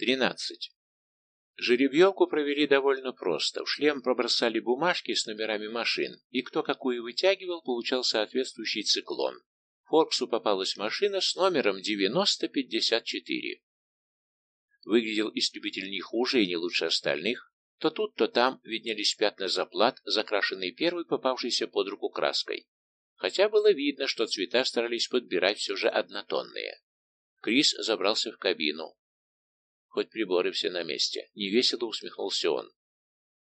Тринадцать. Жеребьевку провели довольно просто. В шлем пробросали бумажки с номерами машин, и кто какую вытягивал, получал соответствующий циклон. Форксу попалась машина с номером 9054. Выглядел истребитель не хуже и не лучше остальных. То тут, то там виднелись пятна заплат, закрашенные первой попавшейся под руку краской. Хотя было видно, что цвета старались подбирать все же однотонные. Крис забрался в кабину. Хоть приборы все на месте. Невесело усмехнулся он.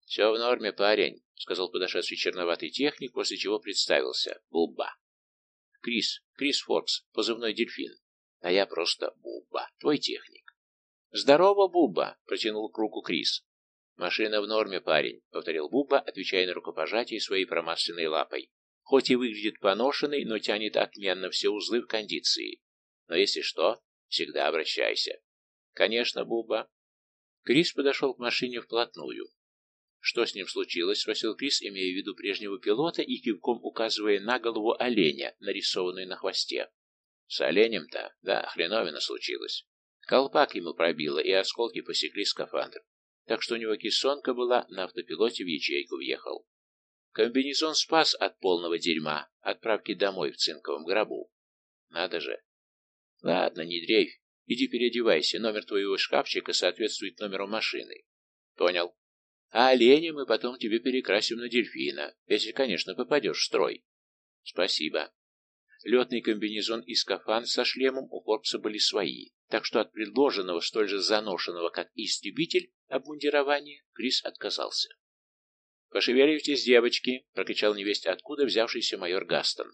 «Все в норме, парень», — сказал подошедший черноватый техник, после чего представился. «Бубба». «Крис, Крис Форкс, позывной дельфин. А я просто Бубба, твой техник». «Здорово, Бубба», — протянул к руку Крис. «Машина в норме, парень», — повторил Бубба, отвечая на рукопожатие своей промасленной лапой. «Хоть и выглядит поношенной, но тянет отменно все узлы в кондиции. Но если что, всегда обращайся. «Конечно, Буба». Крис подошел к машине вплотную. «Что с ним случилось?» — спросил Крис, имея в виду прежнего пилота и кивком указывая на голову оленя, нарисованную на хвосте. «С оленем-то? Да, хреновина случилось. Колпак ему пробило, и осколки посекли скафандр. Так что у него кессонка была, на автопилоте в ячейку въехал. Комбинезон спас от полного дерьма, отправки домой в цинковом гробу. Надо же. Ладно, не дрейфь, Иди переодевайся, номер твоего шкафчика соответствует номеру машины. Понял. А оленя мы потом тебе перекрасим на дельфина, если, конечно, попадешь в строй. Спасибо. Летный комбинезон и скафандр со шлемом у Форкса были свои, так что от предложенного, столь же заношенного, как истребитель, обмундирования Крис отказался. «Пошевеливайтесь, девочки!» — прокричал невесть откуда взявшийся майор Гастон.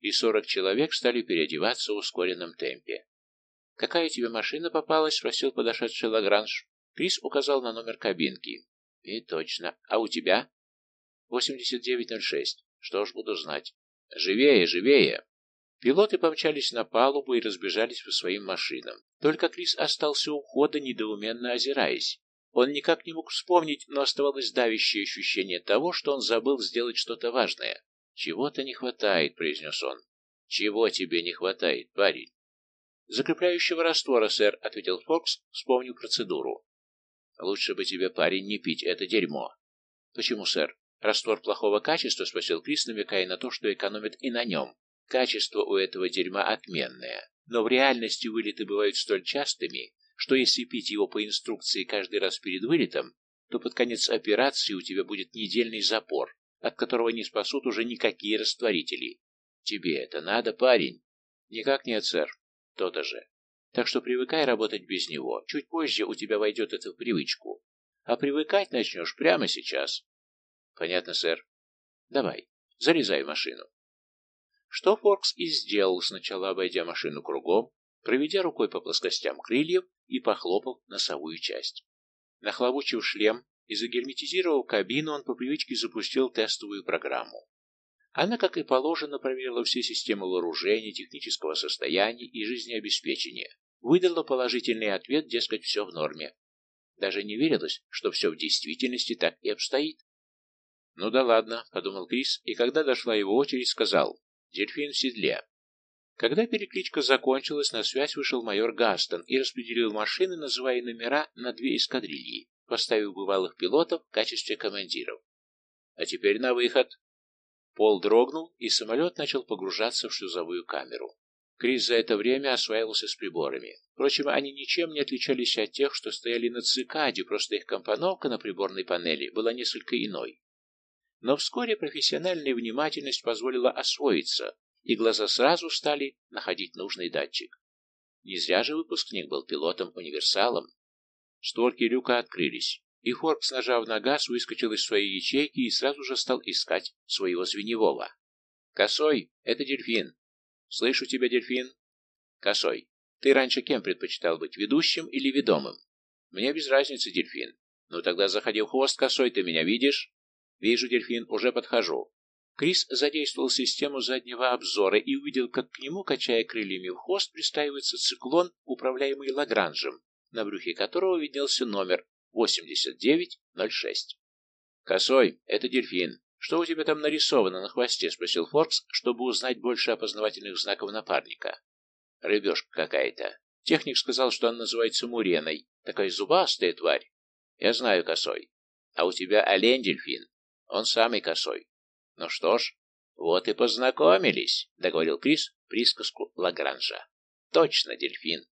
И сорок человек стали переодеваться в ускоренном темпе. «Какая тебе машина попалась?» — спросил подошедший Лагранж. Крис указал на номер кабинки. «И точно. А у тебя?» «8906. Что ж, буду знать». «Живее, живее!» Пилоты помчались на палубу и разбежались по своим машинам. Только Крис остался у входа, недоуменно озираясь. Он никак не мог вспомнить, но оставалось давящее ощущение того, что он забыл сделать что-то важное. «Чего-то не хватает», — произнес он. «Чего тебе не хватает, парень?» «Закрепляющего раствора, сэр», — ответил Фокс, вспомнив процедуру. «Лучше бы тебе, парень, не пить это дерьмо». «Почему, сэр? Раствор плохого качества?» — спросил Крис, намекая на то, что экономит и на нем. «Качество у этого дерьма отменное, но в реальности вылеты бывают столь частыми, что если пить его по инструкции каждый раз перед вылетом, то под конец операции у тебя будет недельный запор, от которого не спасут уже никакие растворители. Тебе это надо, парень?» «Никак нет, сэр. То-то же. Так что привыкай работать без него. Чуть позже у тебя войдет это в привычку. А привыкать начнешь прямо сейчас. Понятно, сэр. Давай, залезай в машину. Что Форкс и сделал, сначала обойдя машину кругом, проведя рукой по плоскостям крыльев и похлопав носовую часть. Нахлобучив шлем и загерметизировав кабину, он по привычке запустил тестовую программу. Она, как и положено, проверила все системы вооружения, технического состояния и жизнеобеспечения. Выдала положительный ответ, дескать, все в норме. Даже не верилось, что все в действительности так и обстоит. «Ну да ладно», — подумал Крис, и когда дошла его очередь, сказал «Дельфин в седле». Когда перекличка закончилась, на связь вышел майор Гастон и распределил машины, называя номера на две эскадрильи, поставив бывалых пилотов в качестве командиров. «А теперь на выход», Пол дрогнул, и самолет начал погружаться в шлюзовую камеру. Крис за это время осваивался с приборами. Впрочем, они ничем не отличались от тех, что стояли на цикаде, просто их компоновка на приборной панели была несколько иной. Но вскоре профессиональная внимательность позволила освоиться, и глаза сразу стали находить нужный датчик. Не зря же выпускник был пилотом-универсалом. Створки люка открылись и Форкс, нажав на газ, выскочил из своей ячейки и сразу же стал искать своего звеневого. «Косой, это дельфин. Слышу тебя, дельфин?» «Косой, ты раньше кем предпочитал быть, ведущим или ведомым?» «Мне без разницы, дельфин. Ну тогда заходи в хвост, косой, ты меня видишь?» «Вижу, дельфин, уже подхожу». Крис задействовал систему заднего обзора и увидел, как к нему, качая крыльями в хвост, пристраивается циклон, управляемый Лагранжем, на брюхе которого виднелся номер 8906. «Косой, это дельфин. Что у тебя там нарисовано на хвосте?» — спросил Форкс, чтобы узнать больше опознавательных знаков напарника. «Рыбешка какая-то. Техник сказал, что он называется Муреной. Такая зубастая тварь. Я знаю, косой. А у тебя олень дельфин. Он самый косой. Ну что ж, вот и познакомились, договорил Крис присказку Лагранжа. Точно, дельфин.